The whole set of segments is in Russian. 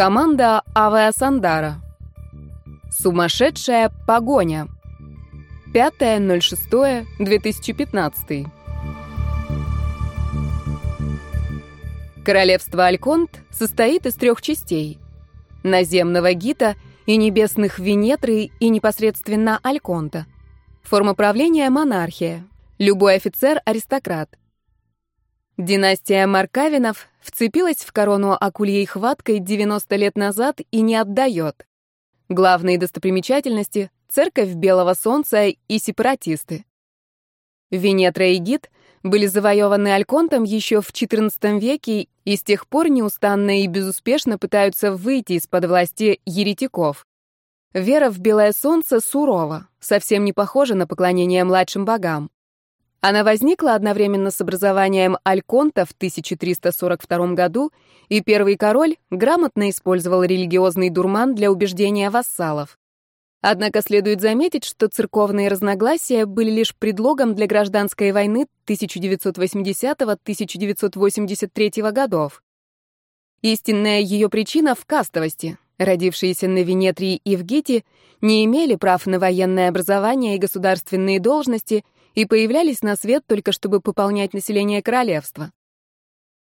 Команда Авиасандара. Сумасшедшая погоня. 5.06.2015. Королевство Альконт состоит из трех частей. Наземного Гита и небесных Венетры и непосредственно Альконта. Форма правления — монархия. Любой офицер — аристократ. Династия Маркавинов вцепилась в корону акульей хваткой 90 лет назад и не отдает. Главные достопримечательности — церковь Белого Солнца и сепаратисты. Венетра и Гид были завоеваны Альконтом еще в XIV веке и с тех пор неустанно и безуспешно пытаются выйти из-под власти еретиков. Вера в Белое Солнце сурова, совсем не похожа на поклонение младшим богам. Она возникла одновременно с образованием Альконта в 1342 году, и первый король грамотно использовал религиозный дурман для убеждения вассалов. Однако следует заметить, что церковные разногласия были лишь предлогом для гражданской войны 1980-1983 годов. Истинная ее причина в кастовости. Родившиеся на Венетрии и в Гите не имели прав на военное образование и государственные должности — и появлялись на свет только чтобы пополнять население королевства.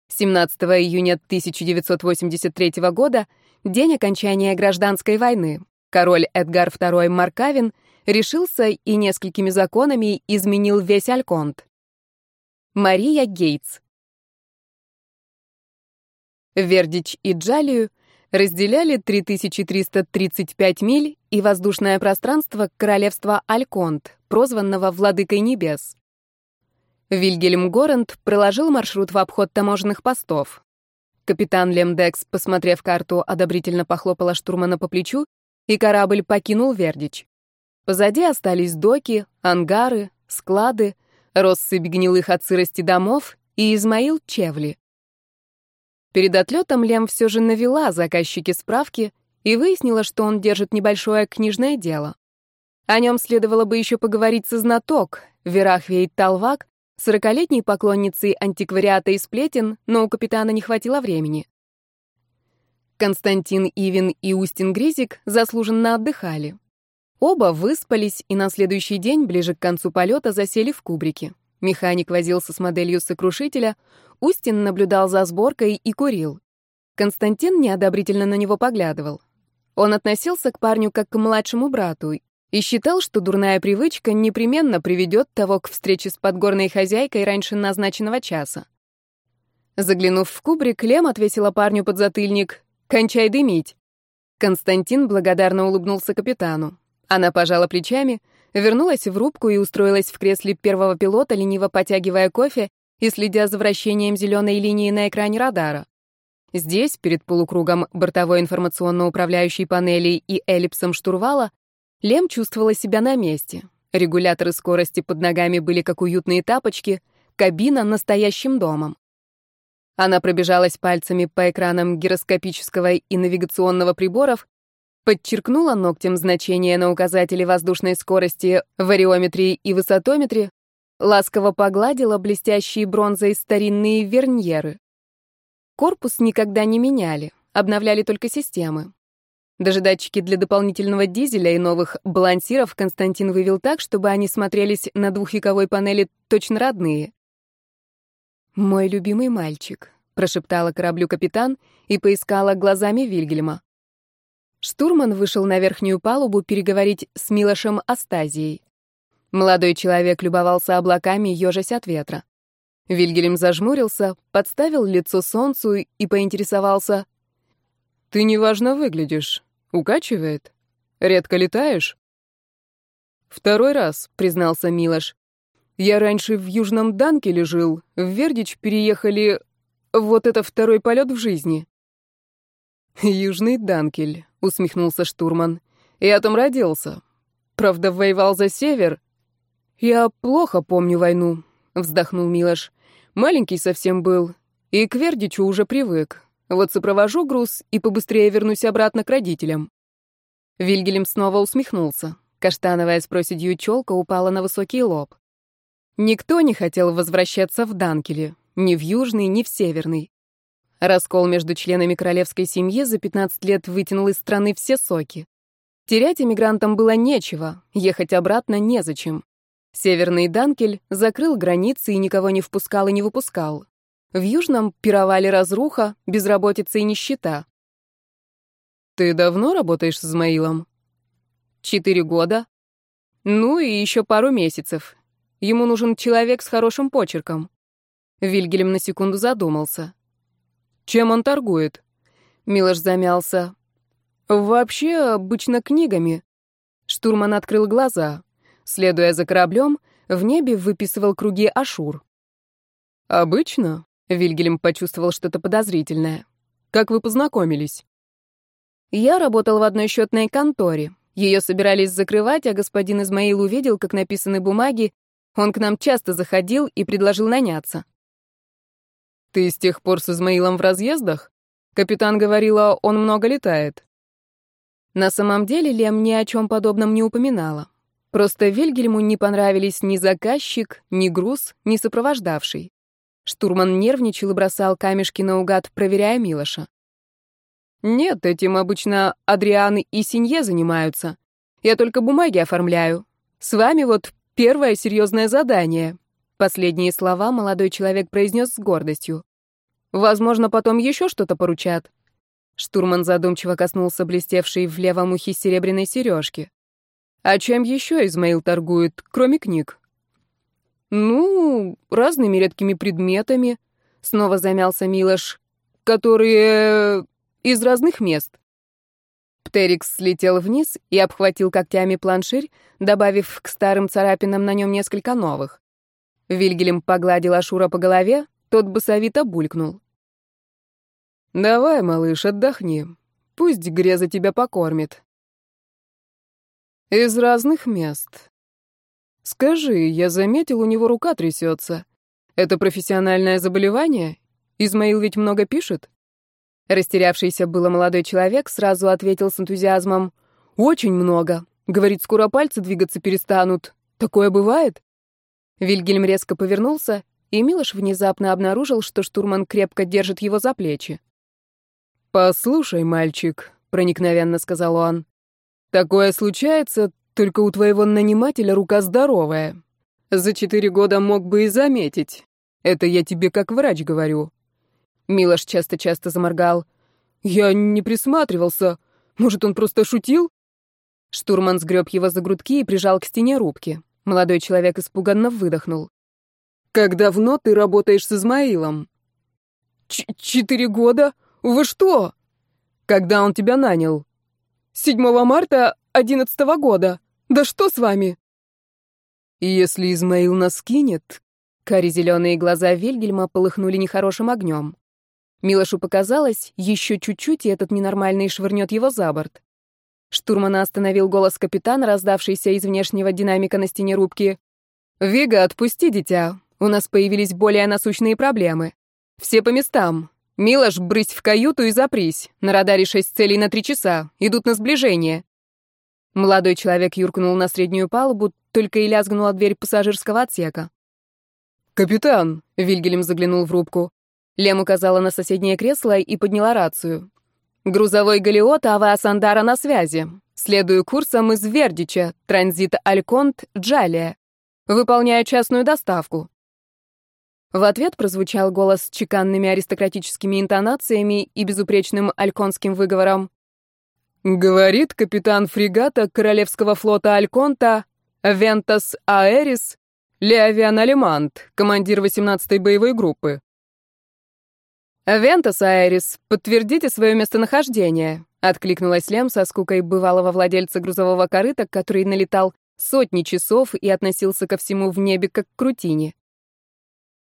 17 июня 1983 года, день окончания гражданской войны, король Эдгар II Маркавин решился и несколькими законами изменил весь Альконт. Мария Гейтс Вердич и Джалию разделяли 3335 миль и воздушное пространство королевства Альконт, прозванного «Владыкой небес». Вильгельм Горент проложил маршрут в обход таможенных постов. Капитан Лемдекс, посмотрев карту, одобрительно похлопала штурмана по плечу, и корабль покинул Вердич. Позади остались доки, ангары, склады, россыпь гнилых от сырости домов и Измаил Чевли. Перед отлетом Лем все же навела заказчики справки и выяснила, что он держит небольшое книжное дело. О нем следовало бы еще поговорить со знаток, Верахвей Талвак, сорокалетней поклонницей антиквариата и сплетен, но у капитана не хватило времени. Константин Ивин и Устин Гризик заслуженно отдыхали. Оба выспались и на следующий день, ближе к концу полета, засели в кубрике. Механик возился с моделью сокрушителя, Устин наблюдал за сборкой и курил. Константин неодобрительно на него поглядывал. Он относился к парню как к младшему брату и считал, что дурная привычка непременно приведет того к встрече с подгорной хозяйкой раньше назначенного часа. Заглянув в кубрик, Лем отвесила парню под затыльник «Кончай дымить». Константин благодарно улыбнулся капитану. Она пожала плечами, вернулась в рубку и устроилась в кресле первого пилота, лениво потягивая кофе и следя за вращением зеленой линии на экране радара. Здесь, перед полукругом бортовой информационно-управляющей панели и эллипсом штурвала, Лем чувствовала себя на месте. Регуляторы скорости под ногами были как уютные тапочки, кабина — настоящим домом. Она пробежалась пальцами по экранам гироскопического и навигационного приборов, подчеркнула ногтем значения на указателе воздушной скорости, вариометре и высотометре, ласково погладила блестящие бронзой старинные верньеры. Корпус никогда не меняли, обновляли только системы. Даже датчики для дополнительного дизеля и новых балансиров Константин вывел так, чтобы они смотрелись на двухвековой панели точно родные. «Мой любимый мальчик», — прошептала кораблю капитан и поискала глазами Вильгельма. Штурман вышел на верхнюю палубу переговорить с Милошем Астазией. Молодой человек любовался облаками, ежась от ветра. Вильгельм зажмурился, подставил лицо солнцу и поинтересовался. «Ты неважно выглядишь. Укачивает? Редко летаешь?» «Второй раз», — признался Милош. «Я раньше в Южном Данкеле жил, в Вердич переехали... Вот это второй полет в жизни». «Южный Данкель», — усмехнулся штурман. «Я там родился. Правда, воевал за север». «Я плохо помню войну», — вздохнул Милош. «Маленький совсем был, и к Вердичу уже привык. Вот сопровожу груз и побыстрее вернусь обратно к родителям. Вильгельм снова усмехнулся. Каштановая с проседью челка упала на высокий лоб. Никто не хотел возвращаться в Данкеле, ни в Южный, ни в Северный. Раскол между членами королевской семьи за 15 лет вытянул из страны все соки. Терять эмигрантам было нечего, ехать обратно незачем. Северный Данкель закрыл границы и никого не впускал и не выпускал. В Южном пировали разруха, безработица и нищета. «Ты давно работаешь с Измаилом?» «Четыре года. Ну и еще пару месяцев. Ему нужен человек с хорошим почерком». Вильгельм на секунду задумался. «Чем он торгует?» Милош замялся. «Вообще, обычно книгами». Штурман открыл глаза. Следуя за кораблем, в небе выписывал круги Ашур. «Обычно?» — Вильгельм почувствовал что-то подозрительное. «Как вы познакомились?» «Я работал в одной счетной конторе. Ее собирались закрывать, а господин Измаил увидел, как написаны бумаги. Он к нам часто заходил и предложил наняться». «Ты с тех пор с Измаилом в разъездах?» Капитан говорила, он много летает. На самом деле Лем ни о чем подобном не упоминала. Просто Вильгельму не понравились ни заказчик, ни груз, ни сопровождавший. Штурман нервничал и бросал камешки наугад, проверяя Милоша. «Нет, этим обычно Адрианы и Синье занимаются. Я только бумаги оформляю. С вами вот первое серьезное задание». Последние слова молодой человек произнес с гордостью. «Возможно, потом еще что-то поручат». Штурман задумчиво коснулся блестевшей в левом ухе серебряной сережки. «А чем еще Измаил торгует, кроме книг?» «Ну, разными редкими предметами», — снова замялся Милош, «которые из разных мест». Птерикс слетел вниз и обхватил когтями планширь, добавив к старым царапинам на нем несколько новых. Вильгелем погладил Ашура по голове, тот басовито булькнул. «Давай, малыш, отдохни. Пусть Греза тебя покормит». «Из разных мест». «Скажи, я заметил, у него рука трясется. Это профессиональное заболевание? Измаил ведь много пишет?» Растерявшийся было молодой человек сразу ответил с энтузиазмом. «Очень много. Говорит, скоро пальцы двигаться перестанут. Такое бывает?» Вильгельм резко повернулся, и Милош внезапно обнаружил, что штурман крепко держит его за плечи. «Послушай, мальчик», — проникновенно сказал он, — «такое случается, только у твоего нанимателя рука здоровая. За четыре года мог бы и заметить. Это я тебе как врач говорю». Милош часто-часто заморгал. «Я не присматривался. Может, он просто шутил?» Штурман сгреб его за грудки и прижал к стене рубки. Молодой человек испуганно выдохнул. «Как давно ты работаешь с Измаилом?» Ч «Четыре года?» «Вы что?» «Когда он тебя нанял?» «7 марта 11 -го года. Да что с вами?» «Если Измаил нас кинет...» Кари зеленые глаза Вильгельма полыхнули нехорошим огнем. Милошу показалось, еще чуть-чуть, и этот ненормальный швырнет его за борт. Штурмана остановил голос капитана, раздавшийся из внешнего динамика на стене рубки. «Вига, отпусти дитя. У нас появились более насущные проблемы. Все по местам. «Милош, брысь в каюту и запрись. На радаре шесть целей на три часа. Идут на сближение». Молодой человек юркнул на среднюю палубу, только и лязгнула дверь пассажирского отсека. «Капитан!» — Вильгелем заглянул в рубку. Лем указала на соседнее кресло и подняла рацию. «Грузовой галеот Ава Сандара на связи. Следую курсом из Вердича, транзит Альконт, Джалия. Выполняю частную доставку. В ответ прозвучал голос с чеканными аристократическими интонациями и безупречным альконским выговором. «Говорит капитан фрегата Королевского флота Альконта Вентас Аэрис Леовиан Алимант, командир 18-й боевой группы». «Вентас Аэрис, подтвердите свое местонахождение», — откликнулась Лем со скукой бывалого владельца грузового корыта, который налетал сотни часов и относился ко всему в небе как к рутине.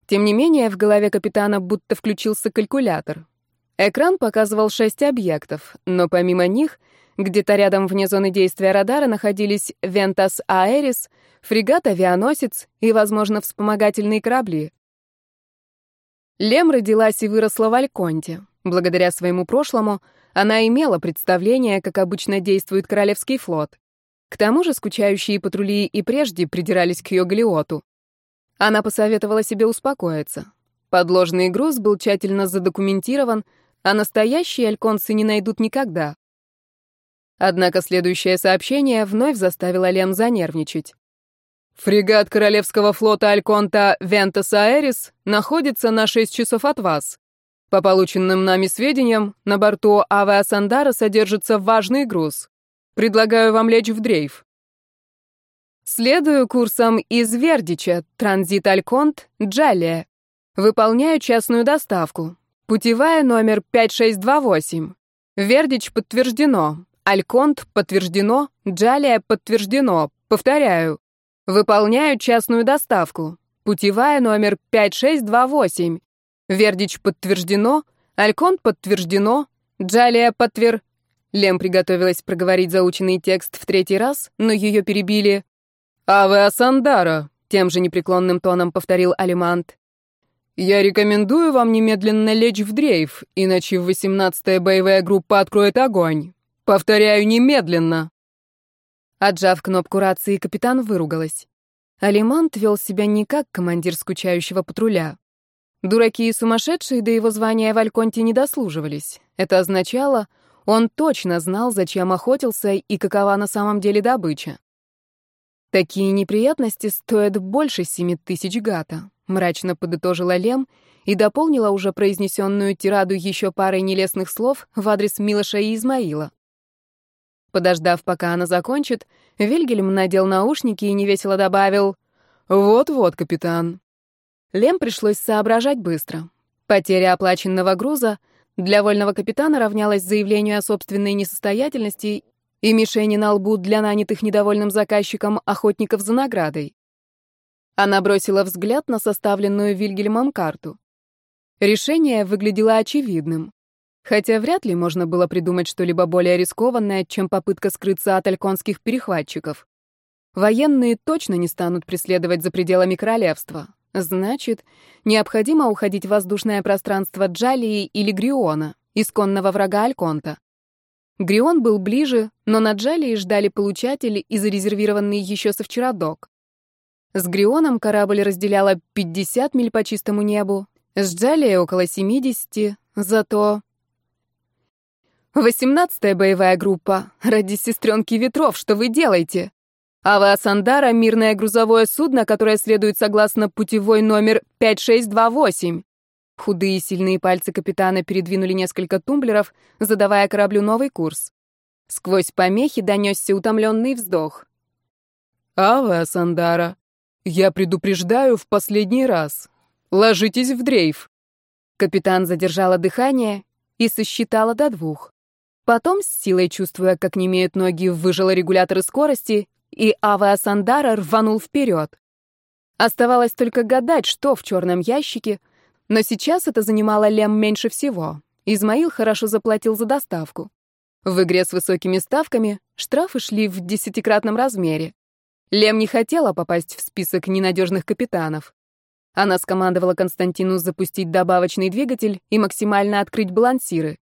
Тем не менее, в голове капитана будто включился калькулятор. Экран показывал шесть объектов, но помимо них, где-то рядом вне зоны действия радара находились Вентас Аэрис, фрегат-авианосец и, возможно, вспомогательные корабли. Лем родилась и выросла в Альконте. Благодаря своему прошлому она имела представление, как обычно действует Королевский флот. К тому же скучающие патрули и прежде придирались к ее галеоту. Она посоветовала себе успокоиться. Подложный груз был тщательно задокументирован, а настоящие альконцы не найдут никогда. Однако следующее сообщение вновь заставило Лем занервничать. «Фрегат Королевского флота Альконта Вентас Аэрис находится на 6 часов от вас. По полученным нами сведениям, на борту авиасандара содержится важный груз. Предлагаю вам лечь в дрейф». Следую курсом из Вердича, транзит Альконт, Джалия. Выполняю частную доставку. Путевая номер 5628. Вердич подтверждено. Альконт подтверждено. Джалия подтверждено. Повторяю. Выполняю частную доставку. Путевая номер 5628. Вердич подтверждено. Альконт подтверждено. Джалия подтвер... Лем приготовилась проговорить заученный текст в третий раз, но ее перебили. «Авиасандара», — тем же непреклонным тоном повторил Алимант. «Я рекомендую вам немедленно лечь в дрейф, иначе 18-я боевая группа откроет огонь. Повторяю, немедленно!» Отжав кнопку рации, капитан выругалась. Алимант вел себя не как командир скучающего патруля. Дураки и сумасшедшие до его звания в Альконте не дослуживались. Это означало, он точно знал, зачем охотился и какова на самом деле добыча. Такие неприятности стоят больше семи тысяч гата мрачно подытожила Лем и дополнила уже произнесенную тираду еще парой нелестных слов в адрес Милоша и Измаила. Подождав, пока она закончит, Вильгельм надел наушники и невесело добавил «Вот-вот, капитан». Лем пришлось соображать быстро. Потеря оплаченного груза для вольного капитана равнялась заявлению о собственной несостоятельности и мишени на лбу для нанятых недовольным заказчиком охотников за наградой. Она бросила взгляд на составленную Вильгельмом карту. Решение выглядело очевидным. Хотя вряд ли можно было придумать что-либо более рискованное, чем попытка скрыться от альконских перехватчиков. Военные точно не станут преследовать за пределами королевства. Значит, необходимо уходить в воздушное пространство Джалии или Гриона, исконного врага Альконта. Грион был ближе, но на Джалии ждали получатели и зарезервированный еще со вчера док. С Грионом корабль разделяла 50 миль по чистому небу, с Джалией около 70, зато... «Восемнадцатая боевая группа. Ради сестренки ветров, что вы делаете?» Ава Сандара — мирное грузовое судно, которое следует согласно путевой номер 5628. Худые сильные пальцы капитана передвинули несколько тумблеров, задавая кораблю новый курс. Сквозь помехи донесся утомленный вздох. «Ава Сандара», «Я предупреждаю в последний раз. Ложитесь в дрейф». Капитан задержала дыхание и сосчитала до двух. Потом, с силой чувствуя, как немеют ноги, выжила регуляторы скорости, и Ава Сандара рванул вперед. Оставалось только гадать, что в черном ящике, но сейчас это занимало Лем меньше всего. Измаил хорошо заплатил за доставку. В игре с высокими ставками штрафы шли в десятикратном размере. Лем не хотела попасть в список ненадежных капитанов. Она скомандовала Константину запустить добавочный двигатель и максимально открыть балансиры.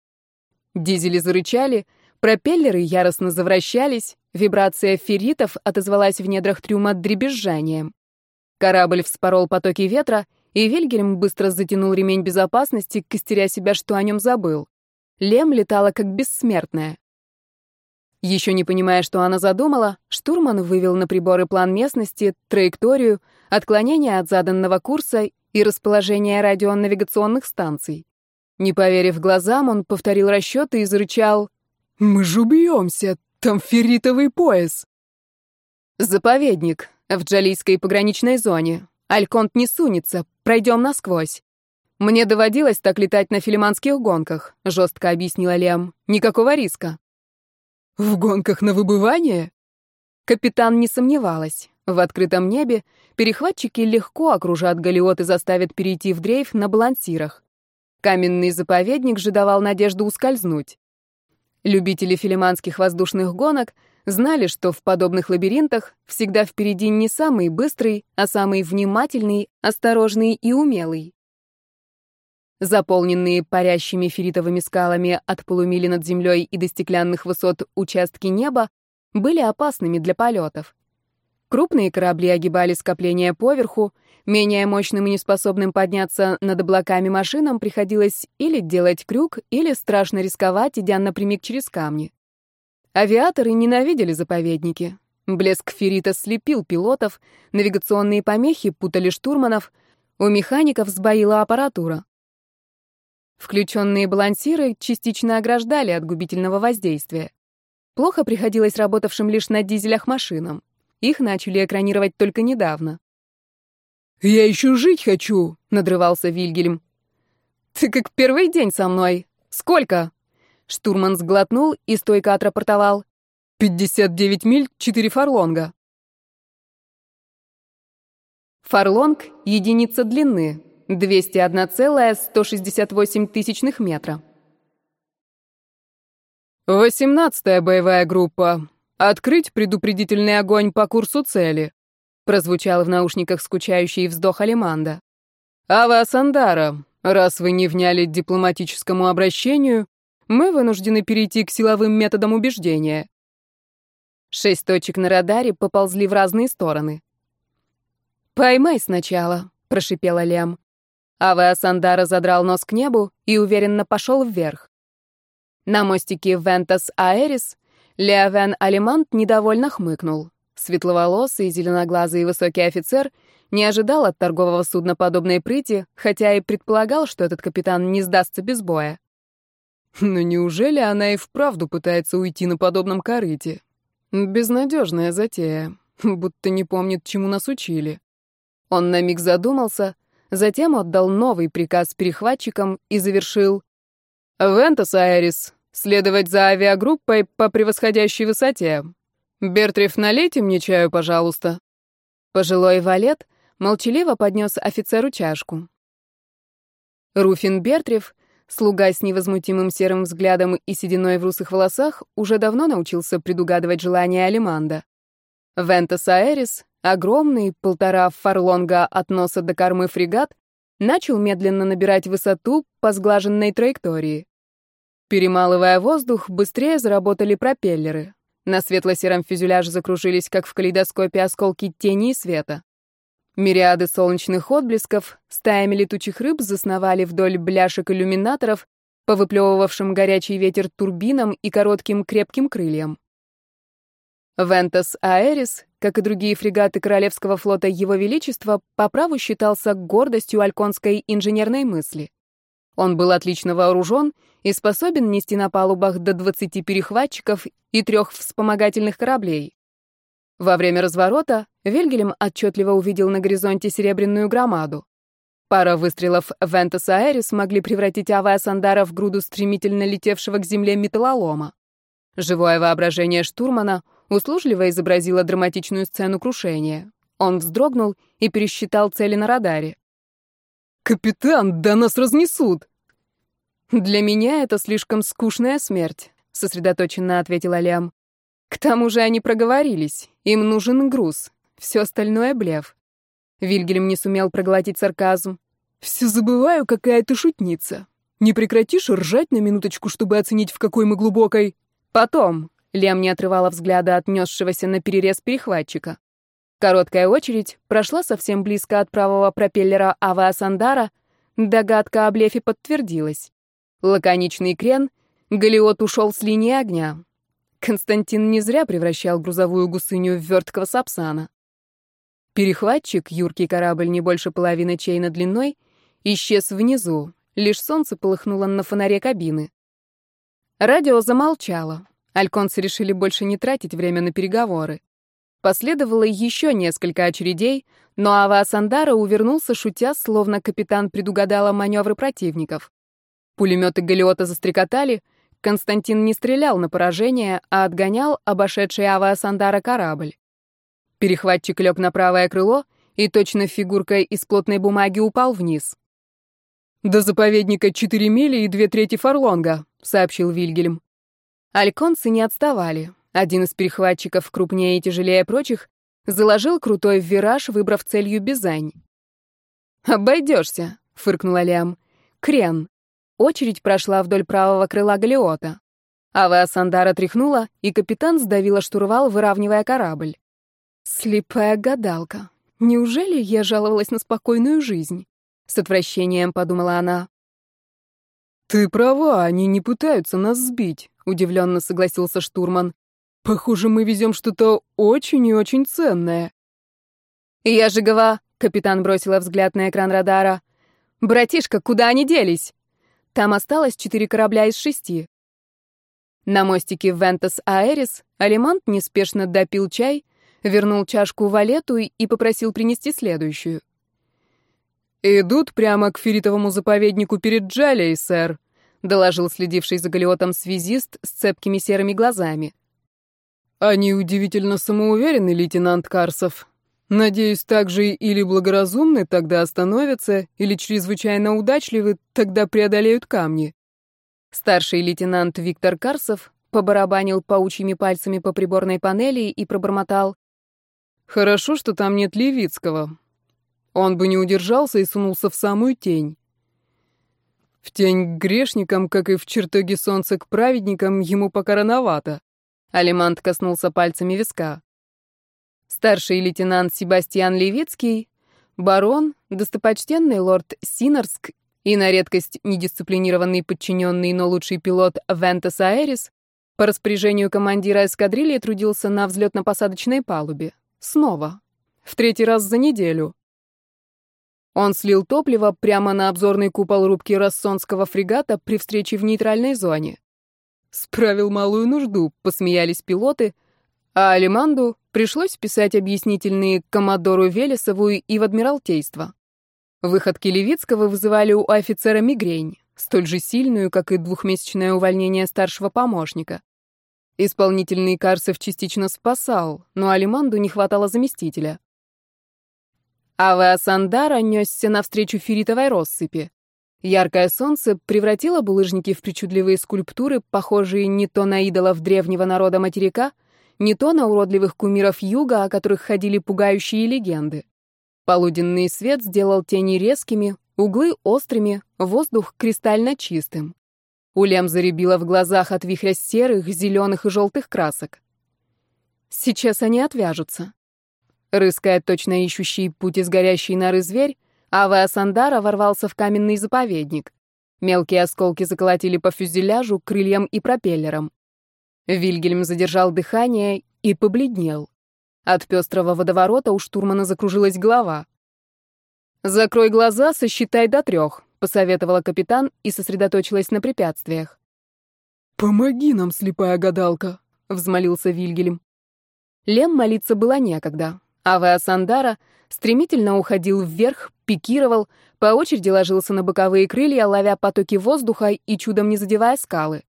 Дизели зарычали, пропеллеры яростно завращались, вибрация ферритов отозвалась в недрах трюма дребезжанием. Корабль вспорол потоки ветра, и Вильгельм быстро затянул ремень безопасности, костеря себя, что о нем забыл. Лем летала как бессмертная. Еще не понимая, что она задумала, штурман вывел на приборы план местности, траекторию, отклонение от заданного курса и расположение радионавигационных станций. Не поверив глазам, он повторил расчеты и зарычал «Мы же убьемся! Там ферритовый пояс!» «Заповедник. В Джалийской пограничной зоне. Альконт не сунется. Пройдем насквозь». «Мне доводилось так летать на филиманских гонках», — жестко объяснила Лем. «Никакого риска». В гонках на выбывание? Капитан не сомневалась. В открытом небе перехватчики легко окружат галеот и заставят перейти в дрейф на балансирах. Каменный заповедник же давал надежду ускользнуть. Любители филиманских воздушных гонок знали, что в подобных лабиринтах всегда впереди не самый быстрый, а самый внимательный, осторожный и умелый. Заполненные парящими ферритовыми скалами от полумили над землей и до стеклянных высот участки неба были опасными для полетов. Крупные корабли огибали скопление поверху, менее мощным и неспособным подняться над облаками машинам приходилось или делать крюк, или страшно рисковать, идя напрямик через камни. Авиаторы ненавидели заповедники. Блеск феррита слепил пилотов, навигационные помехи путали штурманов, у механиков сбоила аппаратура. Включенные балансиры частично ограждали от губительного воздействия. Плохо приходилось работавшим лишь на дизелях машинам. Их начали экранировать только недавно. «Я еще жить хочу!» — надрывался Вильгельм. «Ты как первый день со мной. Сколько?» Штурман сглотнул и стойко отрапортовал. «Пятьдесят девять миль, четыре фарлонга». Фарлонг — единица длины, 201,168 тысячных метра. «Восемнадцатая боевая группа. Открыть предупредительный огонь по курсу цели», прозвучал в наушниках скучающий вздох Алиманда. «Ава Сандара, раз вы не вняли дипломатическому обращению, мы вынуждены перейти к силовым методам убеждения». Шесть точек на радаре поползли в разные стороны. «Поймай сначала», — прошипела Лем. Ава Сандара задрал нос к небу и уверенно пошел вверх. На мостике Вентас Аэрис Леовен Алимант недовольно хмыкнул. Светловолосый, зеленоглазый и высокий офицер не ожидал от торгового судна подобной прыти, хотя и предполагал, что этот капитан не сдастся без боя. Но неужели она и вправду пытается уйти на подобном корыте? Безнадежная затея, будто не помнит, чему нас учили. Он на миг задумался, затем отдал новый приказ перехватчикам и завершил. «Вентас Айрис, следовать за авиагруппой по превосходящей высоте. Бертриф, налейте мне чаю, пожалуйста». Пожилой валет молчаливо поднес офицеру чашку. Руфин Бертриф, слуга с невозмутимым серым взглядом и сединой в русых волосах, уже давно научился предугадывать желания Алиманда. Вентас Аэрис, огромный, полтора фарлонга от носа до кормы фрегат, начал медленно набирать высоту по сглаженной траектории. Перемалывая воздух, быстрее заработали пропеллеры. На светло-сером фюзеляже закружились, как в калейдоскопе, осколки тени и света. Мириады солнечных отблесков стаями летучих рыб засновали вдоль бляшек иллюминаторов, по выплевывавшим горячий ветер турбинам и коротким крепким крыльям. Вентас Аэрис, как и другие фрегаты Королевского флота Его Величества, по праву считался гордостью альконской инженерной мысли. Он был отлично вооружен и способен нести на палубах до 20 перехватчиков и трех вспомогательных кораблей. Во время разворота Вильгельм отчетливо увидел на горизонте серебряную громаду. Пара выстрелов Вентас Аэрис могли превратить Авиа Сандара в груду стремительно летевшего к земле металлолома. Живое воображение штурмана услужливо изобразила драматичную сцену крушения. Он вздрогнул и пересчитал цели на радаре. «Капитан, да нас разнесут!» «Для меня это слишком скучная смерть», — сосредоточенно ответил Алям. «К тому же они проговорились. Им нужен груз. Все остальное — блеф». Вильгельм не сумел проглотить сарказм. «Все забываю, какая ты шутница. Не прекратишь ржать на минуточку, чтобы оценить, в какой мы глубокой...» «Потом», Лем не отрывала взгляда от несшегося на перерез перехватчика. Короткая очередь прошла совсем близко от правого пропеллера Ава Сандара. Догадка о блефе подтвердилась. Лаконичный крен, Галиот ушел с линии огня. Константин не зря превращал грузовую гусыню в верткого сапсана. Перехватчик, юркий корабль не больше половины чейна длиной, исчез внизу, лишь солнце полыхнуло на фонаре кабины. Радио замолчало. Альконцы решили больше не тратить время на переговоры. Последовало еще несколько очередей, но Ава Сандара увернулся, шутя, словно капитан предугадала маневры противников. Пулеметы Галиота застрекотали, Константин не стрелял на поражение, а отгонял обошедший Ава Сандара корабль. Перехватчик лег на правое крыло и точно фигуркой из плотной бумаги упал вниз. «До заповедника четыре мили и две трети фарлонга», — сообщил Вильгельм. Альконцы не отставали. Один из перехватчиков, крупнее и тяжелее прочих, заложил крутой вираж, выбрав целью Бизань. «Обойдешься», — фыркнула Лям. «Крен». Очередь прошла вдоль правого крыла Галиота. Авиа Сандара тряхнула, и капитан сдавила штурвал, выравнивая корабль. Слепая гадалка. Неужели я жаловалась на спокойную жизнь? С отвращением подумала она. Ты права, они не пытаются нас сбить, удивленно согласился штурман. Похоже, мы везем что-то очень и очень ценное. Я же гова, капитан бросила взгляд на экран радара. Братишка, куда они делись? Там осталось четыре корабля из шести. На мостике Вентас Аэрис Алимант неспешно допил чай, вернул чашку Валету и попросил принести следующую. «Идут прямо к феритовому заповеднику перед Джалей, сэр», — доложил следивший за Галиотом связист с цепкими серыми глазами. «Они удивительно самоуверены, лейтенант Карсов. Надеюсь, также или благоразумны, тогда остановятся, или чрезвычайно удачливы, тогда преодолеют камни». Старший лейтенант Виктор Карсов побарабанил паучьими пальцами по приборной панели и пробормотал. «Хорошо, что там нет Левицкого. Он бы не удержался и сунулся в самую тень. В тень к грешникам, как и в чертоге солнца к праведникам, ему пока рановато. Алимант коснулся пальцами виска. Старший лейтенант Себастьян Левицкий, барон, достопочтенный лорд Синарск и на редкость недисциплинированный подчиненный, но лучший пилот Вентас Аэрис по распоряжению командира эскадрильи трудился на взлетно-посадочной палубе. Снова. В третий раз за неделю. Он слил топливо прямо на обзорный купол рубки Рассонского фрегата при встрече в нейтральной зоне. Справил малую нужду, посмеялись пилоты, а Алиманду пришлось писать объяснительные Коммодору Велесову и в Адмиралтейство. Выходки Левицкого вызывали у офицера мигрень, столь же сильную, как и двухмесячное увольнение старшего помощника. Исполнительный Карсов частично спасал, но Алиманду не хватало заместителя. Авиасандара несся навстречу ферритовой россыпи. Яркое солнце превратило булыжники в причудливые скульптуры, похожие не то на идолов древнего народа материка, не то на уродливых кумиров юга, о которых ходили пугающие легенды. Полуденный свет сделал тени резкими, углы острыми, воздух кристально чистым. Улем заребило в глазах от вихря серых, зеленых и желтых красок. Сейчас они отвяжутся. Рыская точно ищущий путь из горящей норы зверь, Авеа Сандара ворвался в каменный заповедник. Мелкие осколки заколотили по фюзеляжу, крыльям и пропеллерам. Вильгельм задержал дыхание и побледнел. От пестрого водоворота у штурмана закружилась голова. «Закрой глаза, сосчитай до трех», — посоветовала капитан и сосредоточилась на препятствиях. «Помоги нам, слепая гадалка», — взмолился Вильгельм. Лем молиться было некогда. Авиасандара стремительно уходил вверх, пикировал, по очереди ложился на боковые крылья, ловя потоки воздуха и чудом не задевая скалы.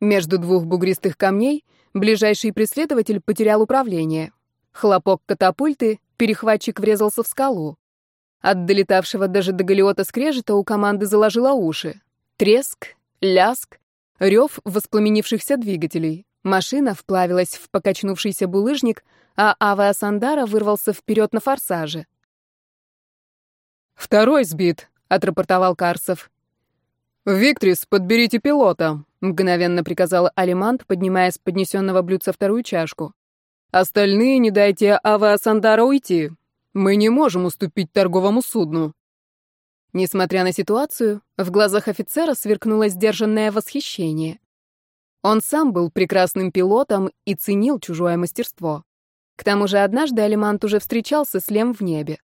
Между двух бугристых камней ближайший преследователь потерял управление. Хлопок катапульты, перехватчик врезался в скалу. От долетавшего даже до галиота скрежета у команды заложило уши. Треск, ляск, рев воспламенившихся двигателей. Машина вплавилась в покачнувшийся булыжник, а авиасандара вырвался вперед на форсаже. «Второй сбит», — отрапортовал Карсов. «Виктрис, подберите пилота», — мгновенно приказал Алимант, поднимая с поднесенного блюдца вторую чашку. «Остальные не дайте авиасандара уйти. Мы не можем уступить торговому судну». Несмотря на ситуацию, в глазах офицера сверкнуло сдержанное восхищение. Он сам был прекрасным пилотом и ценил чужое мастерство. К тому же однажды Алимант уже встречался с Лем в небе.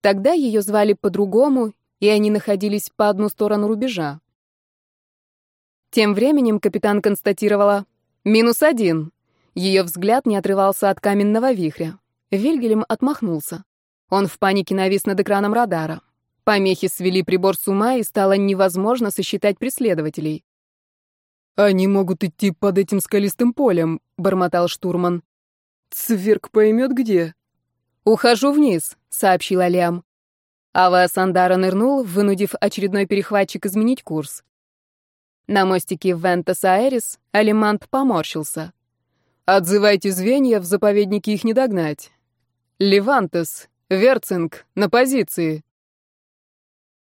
Тогда ее звали по-другому, и они находились по одну сторону рубежа. Тем временем капитан констатировала «минус один». Ее взгляд не отрывался от каменного вихря. Вильгелем отмахнулся. Он в панике навис над экраном радара. Помехи свели прибор с ума, и стало невозможно сосчитать преследователей. «Они могут идти под этим скалистым полем», — бормотал штурман. «Цверк поймет где». «Ухожу вниз», — сообщил Алиам. Ава Сандара нырнул, вынудив очередной перехватчик изменить курс. На мостике Вентас Аэрис Алимант поморщился. «Отзывайте звенья, в заповеднике их не догнать. Левантес, Верцинг, на позиции».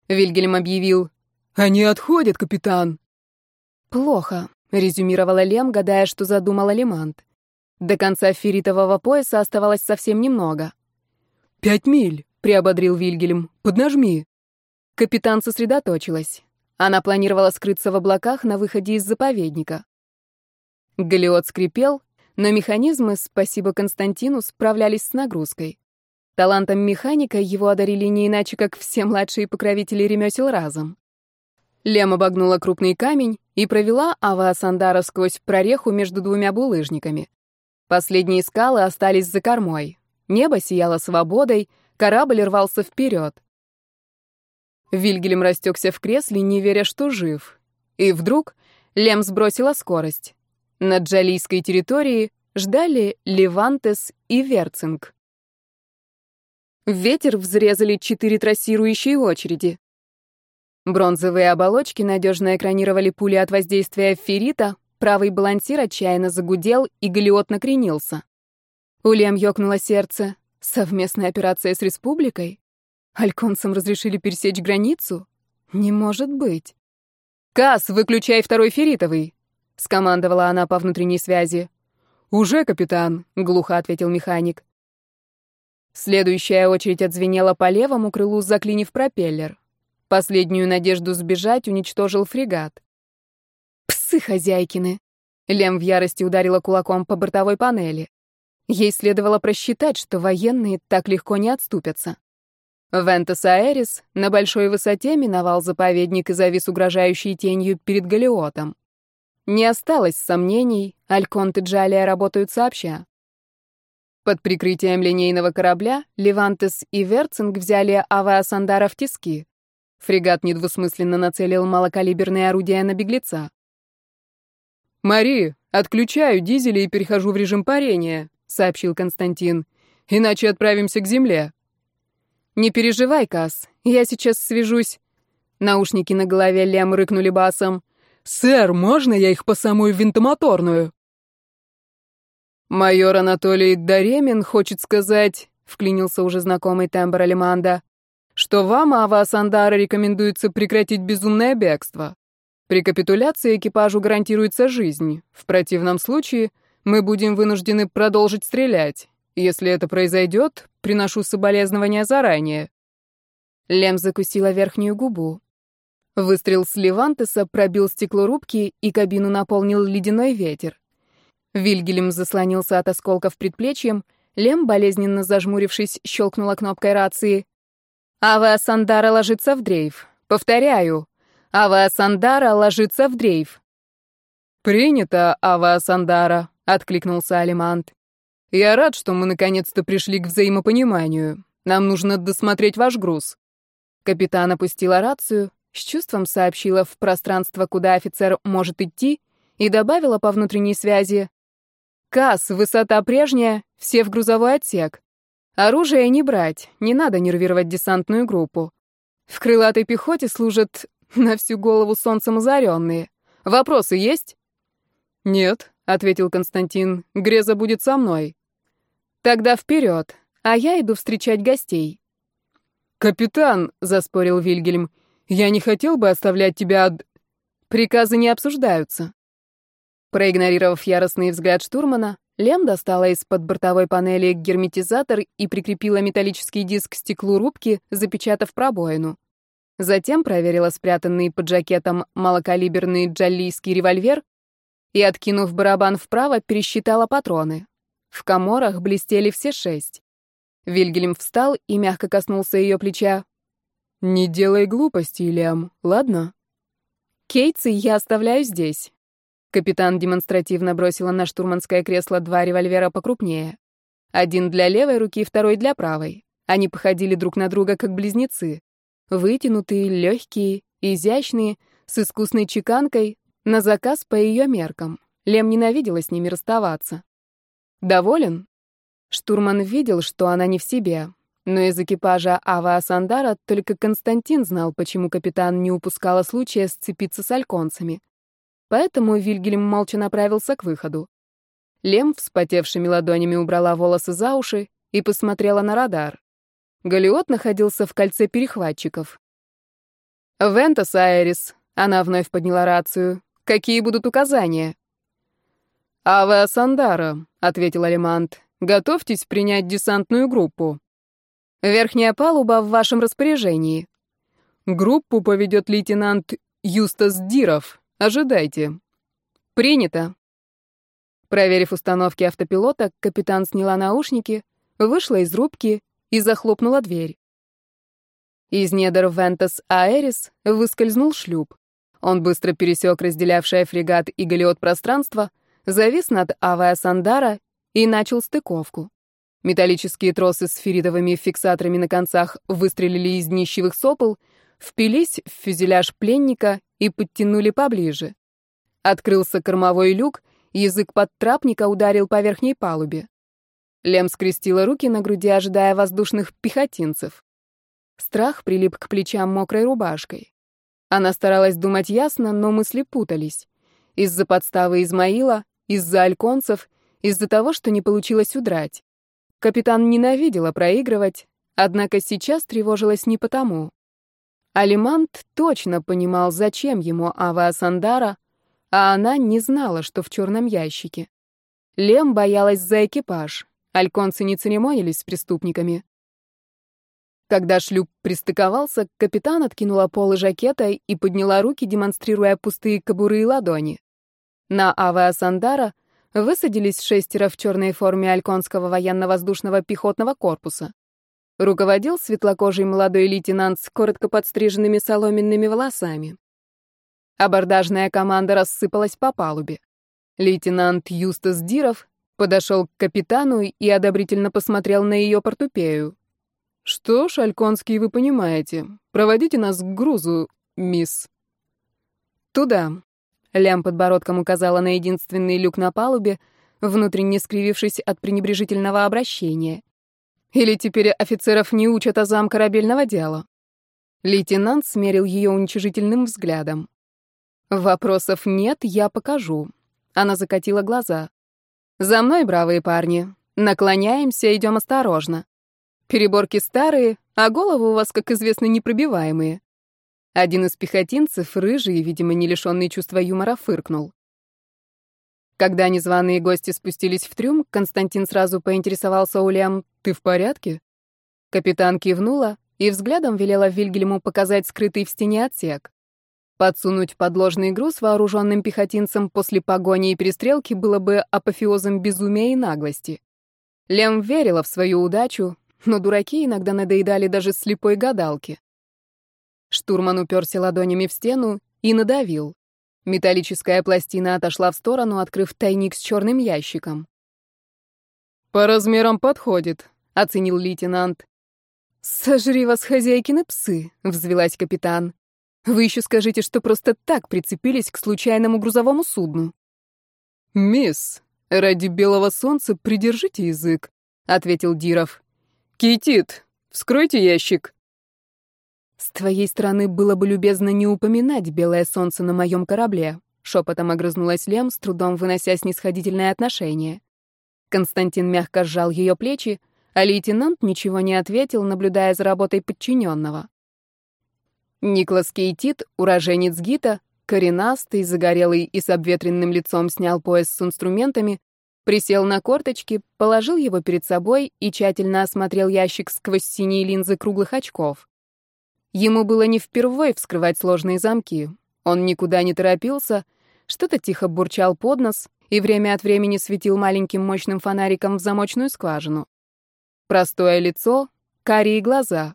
Вильгельм объявил. «Они отходят, капитан». «Плохо», — резюмировала Лем, гадая, что задумала Лемант. До конца ферритового пояса оставалось совсем немного. «Пять миль», — приободрил Вильгельм. «Поднажми». Капитан сосредоточилась. Она планировала скрыться в облаках на выходе из заповедника. Галиот скрипел, но механизмы, спасибо Константину, справлялись с нагрузкой. Талантом механика его одарили не иначе, как все младшие покровители ремесел разом. Лем обогнула крупный камень и провела Ава Сандара сквозь прореху между двумя булыжниками. Последние скалы остались за кормой. Небо сияло свободой, корабль рвался вперед. Вильгельм растекся в кресле, не веря, что жив. И вдруг Лем сбросила скорость. На джалийской территории ждали Левантес и Верцинг. Ветер взрезали четыре трассирующие очереди. Бронзовые оболочки надежно экранировали пули от воздействия феррита, правый балансир отчаянно загудел, и галиот накренился. У Лем ёкнуло сердце. Совместная операция с республикой? Альконцам разрешили пересечь границу? Не может быть. «Касс, выключай второй ферритовый!» — скомандовала она по внутренней связи. «Уже, капитан», — глухо ответил механик. Следующая очередь отзвенела по левому крылу, заклинив пропеллер. Последнюю надежду сбежать уничтожил фрегат. «Псы хозяйкины!» Лем в ярости ударила кулаком по бортовой панели. Ей следовало просчитать, что военные так легко не отступятся. Вентес Аэрис на большой высоте миновал заповедник и завис угрожающей тенью перед Галиотом. Не осталось сомнений, Альконт и Джалия работают сообща. Под прикрытием линейного корабля Левантес и Верцинг взяли авиасандара в тиски. Фрегат недвусмысленно нацелил малокалиберные орудия на беглеца. «Мари, отключаю дизели и перехожу в режим парения», — сообщил Константин. «Иначе отправимся к земле». «Не переживай, Касс, я сейчас свяжусь». Наушники на голове Лем рыкнули басом. «Сэр, можно я их по самую винтомоторную?» «Майор Анатолий Даремин хочет сказать», — вклинился уже знакомый тембр Алиманда, «что вам, Ава Сандара, рекомендуется прекратить безумное бегство. При капитуляции экипажу гарантируется жизнь. В противном случае мы будем вынуждены продолжить стрелять. Если это произойдет, приношу соболезнования заранее». Лем закусила верхнюю губу. Выстрел с Левантеса пробил стекло рубки, и кабину наполнил ледяной ветер. Вильгелем заслонился от осколков предплечьем, Лем, болезненно зажмурившись, щелкнула кнопкой рации. «Авиа Сандара ложится в дрейф. Повторяю, Авиа Сандара ложится в дрейф». «Принято, Авиа Сандара», — откликнулся Алимант. «Я рад, что мы наконец-то пришли к взаимопониманию. Нам нужно досмотреть ваш груз». Капитан опустила рацию, с чувством сообщила в пространство, куда офицер может идти, и добавила по внутренней связи «Касс, высота прежняя, все в грузовой отсек. Оружие не брать, не надо нервировать десантную группу. В крылатой пехоте служат на всю голову солнцем озаренные. Вопросы есть?» «Нет», — ответил Константин, — «Греза будет со мной». «Тогда вперед, а я иду встречать гостей». «Капитан», — заспорил Вильгельм, — «я не хотел бы оставлять тебя от...» «Приказы не обсуждаются». Проигнорировав яростный взгляд штурмана, Лем достала из-под бортовой панели герметизатор и прикрепила металлический диск к стеклу рубки, запечатав пробоину. Затем проверила спрятанный под жакетом малокалиберный джаллийский револьвер и, откинув барабан вправо, пересчитала патроны. В коморах блестели все шесть. Вильгельм встал и мягко коснулся ее плеча. «Не делай глупостей, Лем, ладно?» «Кейтсы я оставляю здесь. Капитан демонстративно бросила на штурманское кресло два револьвера покрупнее. Один для левой руки, второй для правой. Они походили друг на друга как близнецы. Вытянутые, легкие, изящные, с искусной чеканкой, на заказ по ее меркам. Лем ненавидела с ними расставаться. Доволен? Штурман видел, что она не в себе, но из экипажа Ава Асандара только Константин знал, почему капитан не упускала случая сцепиться с альконцами. Поэтому Вильгельм молча направился к выходу. Лем вспотевшими ладонями убрала волосы за уши и посмотрела на радар. Галиот находился в кольце перехватчиков. «Вентас Айрис», — она вновь подняла рацию. «Какие будут указания?» «Авиа Сандара», — ответил Алимант. «Готовьтесь принять десантную группу». «Верхняя палуба в вашем распоряжении». «Группу поведет лейтенант Юстас Диров. Ожидайте». «Принято». Проверив установки автопилота, капитан сняла наушники, вышла из рубки и захлопнула дверь. Из недр Вентас Аэрис выскользнул шлюп. Он быстро пересек разделявшее фрегат и галеот пространство, завис над Авиа Сандара и начал стыковку. Металлические тросы с ферритовыми фиксаторами на концах выстрелили из днищевых сопол, впились в фюзеляж пленника и подтянули поближе. Открылся кормовой люк, язык подтрапника ударил по верхней палубе. Лем скрестила руки на груди, ожидая воздушных пехотинцев. Страх прилип к плечам мокрой рубашкой. Она старалась думать ясно, но мысли путались. Из-за подставы Измаила, из-за альконцев, из-за того, что не получилось удрать. Капитан ненавидела проигрывать, однако сейчас тревожилась не потому. Алимант точно понимал, зачем ему Ава Сандара, а она не знала, что в черном ящике. Лем боялась за экипаж. Альконцы не церемонились с преступниками. Когда шлюп пристыковался, капитан откинула полы жакета и подняла руки, демонстрируя пустые кобуры и ладони. На авиасандара высадились шестеро в черной форме Альконского военно-воздушного пехотного корпуса. Руководил светлокожий молодой лейтенант с коротко подстриженными соломенными волосами. Абордажная команда рассыпалась по палубе. Лейтенант Юстас Диров подошел к капитану и одобрительно посмотрел на ее портупею. «Что ж, Альконский, вы понимаете. Проводите нас к грузу, мисс». «Туда». Лям подбородком указала на единственный люк на палубе, внутренне скривившись от пренебрежительного обращения. «Или теперь офицеров не учат азам корабельного дела?» Лейтенант смерил ее уничижительным взглядом. «Вопросов нет, я покажу». Она закатила глаза. «За мной, бравые парни. Наклоняемся, идем осторожно. Переборки старые, а головы у вас, как известно, непробиваемые. Один из пехотинцев, рыжий, видимо, не лишенный чувства юмора, фыркнул. Когда незваные гости спустились в трюм, Константин сразу поинтересовался у «Ты в порядке?» Капитан кивнула и взглядом велела Вильгельму показать скрытый в стене отсек. Подсунуть подложный груз вооруженным пехотинцам после погони и перестрелки было бы апофеозом безумия и наглости. Лем верила в свою удачу, но дураки иногда надоедали даже слепой гадалке. Штурман уперся ладонями в стену и надавил. Металлическая пластина отошла в сторону, открыв тайник с черным ящиком. «По размерам подходит», — оценил лейтенант. «Сожри вас, хозяйкины псы», — взвелась капитан. «Вы еще скажите, что просто так прицепились к случайному грузовому судну». «Мисс, ради белого солнца придержите язык», — ответил Диров. «Китит, вскройте ящик». «С твоей стороны было бы любезно не упоминать белое солнце на моем корабле», — шепотом огрызнулась Лем, с трудом вынося снисходительное отношение. Константин мягко сжал ее плечи, а лейтенант ничего не ответил, наблюдая за работой подчиненного. Никлас Кейтит, уроженец Гита, коренастый, загорелый и с обветренным лицом снял пояс с инструментами, Присел на корточки, положил его перед собой и тщательно осмотрел ящик сквозь синие линзы круглых очков. Ему было не впервой вскрывать сложные замки. Он никуда не торопился, что-то тихо бурчал под нос и время от времени светил маленьким мощным фонариком в замочную скважину. Простое лицо, карие глаза.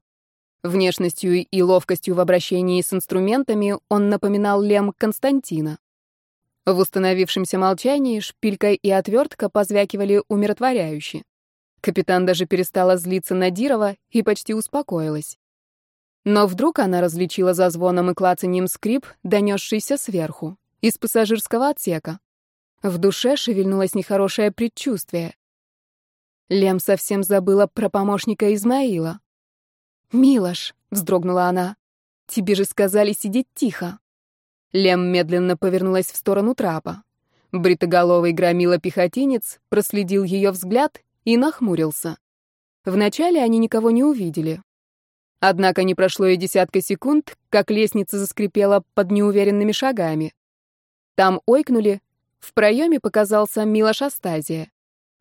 Внешностью и ловкостью в обращении с инструментами он напоминал Лем Константина. В установившемся молчании шпилька и отвертка позвякивали умиротворяюще. Капитан даже перестала злиться на Дирова и почти успокоилась. Но вдруг она различила за звоном и клацанием скрип, донесшийся сверху, из пассажирского отсека. В душе шевельнулось нехорошее предчувствие. Лем совсем забыла про помощника Измаила. «Милош», — вздрогнула она, — «тебе же сказали сидеть тихо». Лем медленно повернулась в сторону трапа. Бритоголовый громила пехотинец, проследил ее взгляд и нахмурился. Вначале они никого не увидели. Однако не прошло и десятка секунд, как лестница заскрипела под неуверенными шагами. Там ойкнули, В проеме показался Милош Астазия.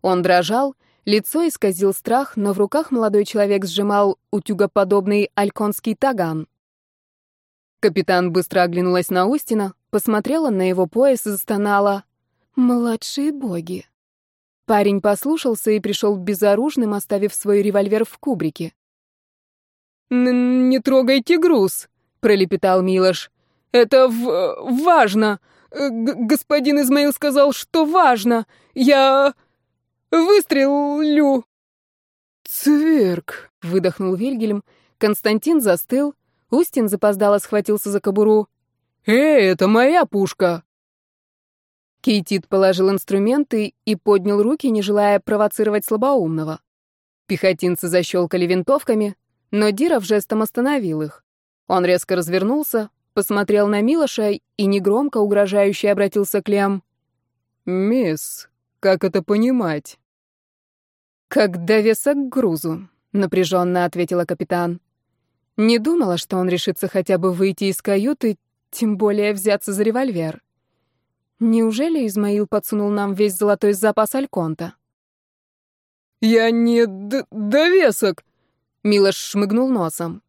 Он дрожал, лицо исказил страх, но в руках молодой человек сжимал утюгоподобный альконский таган. Капитан быстро оглянулась на Устина, посмотрела на его пояс и застонала. «Младшие боги!» Парень послушался и пришел безоружным, оставив свой револьвер в кубрике. «Не трогайте груз», — пролепетал Милош. «Это в важно. Г господин Измаил сказал, что важно. Я выстрелю». «Цверк», — выдохнул Вильгельм. Константин застыл. Устин запоздало схватился за кобуру. «Эй, это моя пушка!» Кейтит положил инструменты и поднял руки, не желая провоцировать слабоумного. Пехотинцы защелкали винтовками, но Диров жестом остановил их. Он резко развернулся, посмотрел на Милоша и негромко, угрожающе обратился к Лем. «Мисс, как это понимать?» «Как довесок к грузу», — напряженно ответила капитан. Не думала, что он решится хотя бы выйти из каюты, тем более взяться за револьвер. Неужели Измаил подсунул нам весь золотой запас Альконта? «Я не довесок!» Милош шмыгнул носом.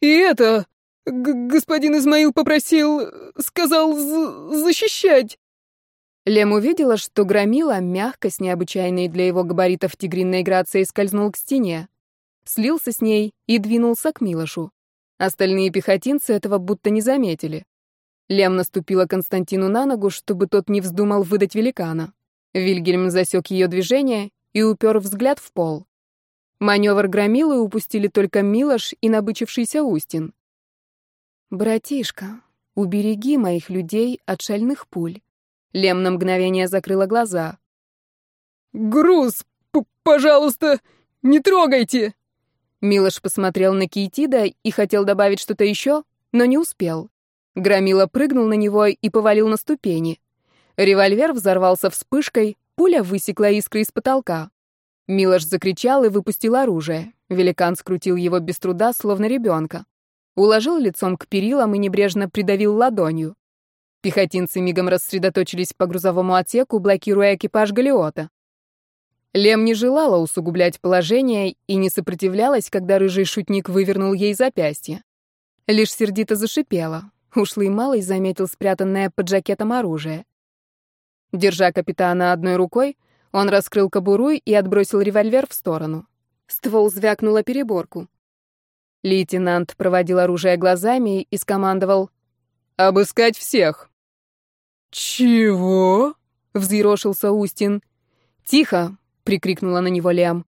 «И это... господин Измаил попросил... сказал защищать!» Лем увидела, что громила, мягко, с необычайной для его габаритов тигриной грацией, скользнул к стене. Слился с ней и двинулся к Милошу. Остальные пехотинцы этого будто не заметили. Лем наступила Константину на ногу, чтобы тот не вздумал выдать великана. Вильгельм засек ее движение и упер взгляд в пол. Маневр громилы упустили только Милош и набычившийся Устин. «Братишка, убереги моих людей от шальных пуль». Лем на мгновение закрыла глаза. «Груз, пожалуйста, не трогайте!» Милош посмотрел на Кейтида и хотел добавить что-то еще, но не успел. Громила прыгнул на него и повалил на ступени. Револьвер взорвался вспышкой, пуля высекла искры из потолка. Милош закричал и выпустил оружие. Великан скрутил его без труда, словно ребенка. Уложил лицом к перилам и небрежно придавил ладонью. Пехотинцы мигом рассредоточились по грузовому отсеку, блокируя экипаж Галиота. Лем не желала усугублять положение и не сопротивлялась, когда рыжий шутник вывернул ей запястье. Лишь сердито зашипела. Ушлый малый заметил спрятанное под жакетом оружие. Держа капитана одной рукой, он раскрыл кобуру и отбросил револьвер в сторону. Ствол звякнул о переборку. Лейтенант проводил оружие глазами и скомандовал «Обыскать всех!» «Чего?» — взъерошился Устин. «Тихо!» — прикрикнула на него Лям.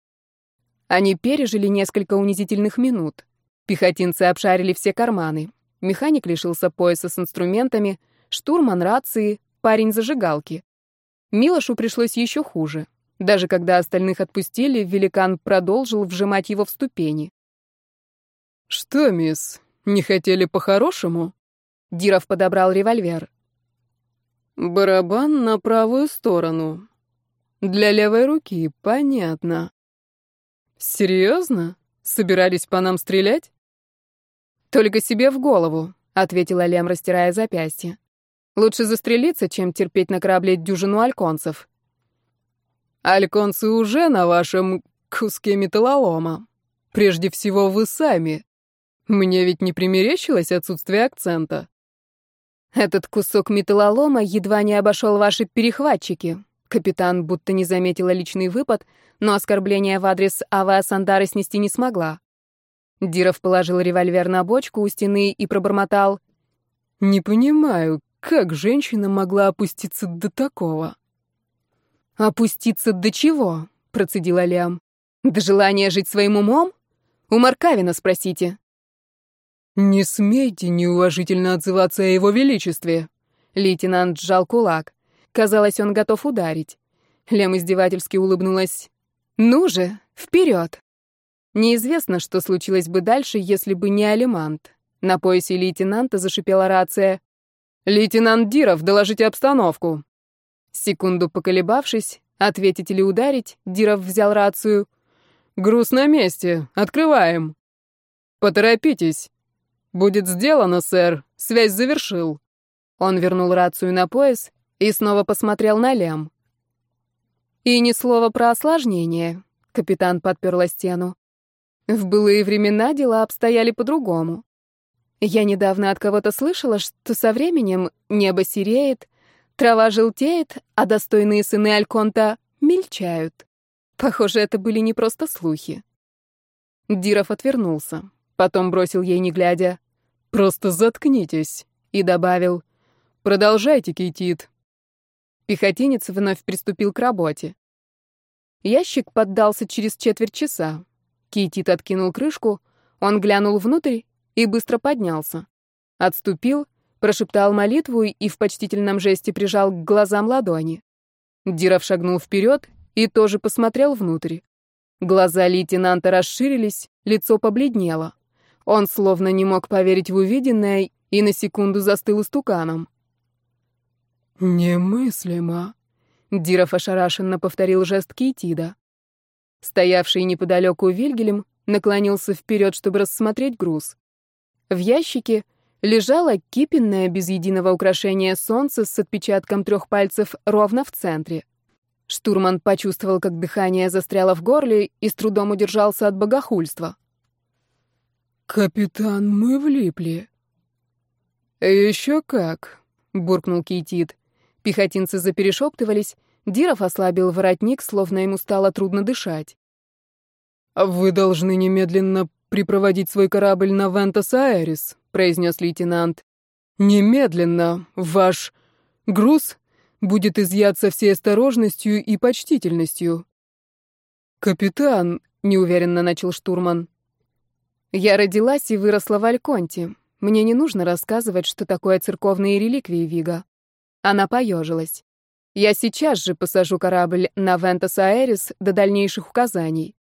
Они пережили несколько унизительных минут. Пехотинцы обшарили все карманы. Механик лишился пояса с инструментами, штурман рации, парень зажигалки. Милошу пришлось еще хуже. Даже когда остальных отпустили, великан продолжил вжимать его в ступени. «Что, мисс, не хотели по-хорошему?» Диров подобрал револьвер. «Барабан на правую сторону. Для левой руки, понятно. Серьезно? Собирались по нам стрелять?» «Только себе в голову», — ответила Лем, растирая запястье. «Лучше застрелиться, чем терпеть на корабле дюжину альконцев». «Альконцы уже на вашем куске металлолома. Прежде всего, вы сами. Мне ведь не примерещилось отсутствие акцента». «Этот кусок металлолома едва не обошел ваши перехватчики». Капитан будто не заметила личный выпад, но оскорбление в адрес Ава Сандары снести не смогла. Диров положил револьвер на бочку у стены и пробормотал. «Не понимаю, как женщина могла опуститься до такого?» «Опуститься до чего?» — процедила Лиам. «До желания жить своим умом? У Маркавина спросите». «Не смейте неуважительно отзываться о его величестве!» Лейтенант сжал кулак. Казалось, он готов ударить. Лем издевательски улыбнулась. «Ну же, вперед!» Неизвестно, что случилось бы дальше, если бы не Алимант. На поясе лейтенанта зашипела рация. «Лейтенант Диров, доложите обстановку». Секунду поколебавшись, ответить или ударить, Диров взял рацию. «Груз на месте. Открываем». «Поторопитесь». «Будет сделано, сэр. Связь завершил». Он вернул рацию на пояс И снова посмотрел на Лям. И ни слова про осложнение. Капитан подперла стену. В былые времена дела обстояли по-другому. Я недавно от кого-то слышала, что со временем небо сереет, трава желтеет, а достойные сыны Альконта мельчают. Похоже, это были не просто слухи. Диров отвернулся, потом бросил ей, не глядя, «Просто заткнитесь», и добавил, «Продолжайте, Кейтит». Пехотинец вновь приступил к работе. Ящик поддался через четверть часа. Кейтит откинул крышку, он глянул внутрь и быстро поднялся. Отступил, прошептал молитву и в почтительном жесте прижал к глазам ладони. Диров шагнул вперед и тоже посмотрел внутрь. Глаза лейтенанта расширились, лицо побледнело. Он словно не мог поверить в увиденное и на секунду застыл истуканом. «Немыслимо», — Диров ошарашенно повторил жест Кейтида. Стоявший неподалеку Вильгелем наклонился вперед, чтобы рассмотреть груз. В ящике лежало кипенное без единого украшения солнце с отпечатком трех пальцев ровно в центре. Штурман почувствовал, как дыхание застряло в горле и с трудом удержался от богохульства. «Капитан, мы влипли». «Еще как», — буркнул Кейтит. Пехотинцы заперешептывались, Диров ослабил воротник, словно ему стало трудно дышать. «Вы должны немедленно припроводить свой корабль на Вентас-Аэрис», — произнес лейтенант. «Немедленно. Ваш груз будет изъят со всей осторожностью и почтительностью». «Капитан», — неуверенно начал штурман. «Я родилась и выросла в Альконте. Мне не нужно рассказывать, что такое церковные реликвии Вига». Она поежилась. «Я сейчас же посажу корабль на Вентас-Аэрис до дальнейших указаний.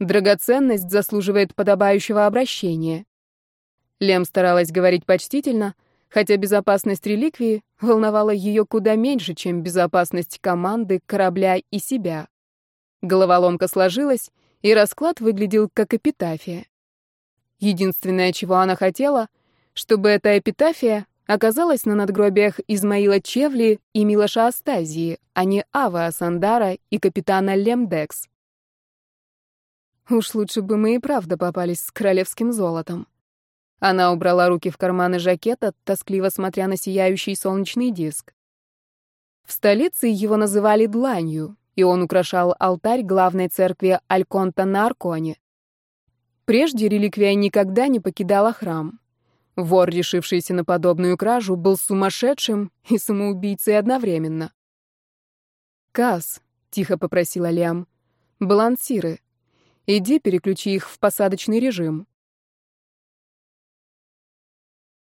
Драгоценность заслуживает подобающего обращения. Лем старалась говорить почтительно, хотя безопасность реликвии волновала ее куда меньше, чем безопасность команды, корабля и себя. Головоломка сложилась, и расклад выглядел как эпитафия. Единственное, чего она хотела, чтобы эта эпитафия оказалась на надгробиях Измаила Чевли и Милоша Астазии, а не Ава Асандара и капитана Лемдекс. Уж лучше бы мы и правда попались с королевским золотом. Она убрала руки в карманы жакета, тоскливо смотря на сияющий солнечный диск. В столице его называли Дланью, и он украшал алтарь главной церкви Альконта на Арконе. Прежде реликвия никогда не покидала храм. Вор, решившийся на подобную кражу, был сумасшедшим и самоубийцей одновременно. «Касс», — тихо попросила Лям, — «балансиры». Иди, переключи их в посадочный режим.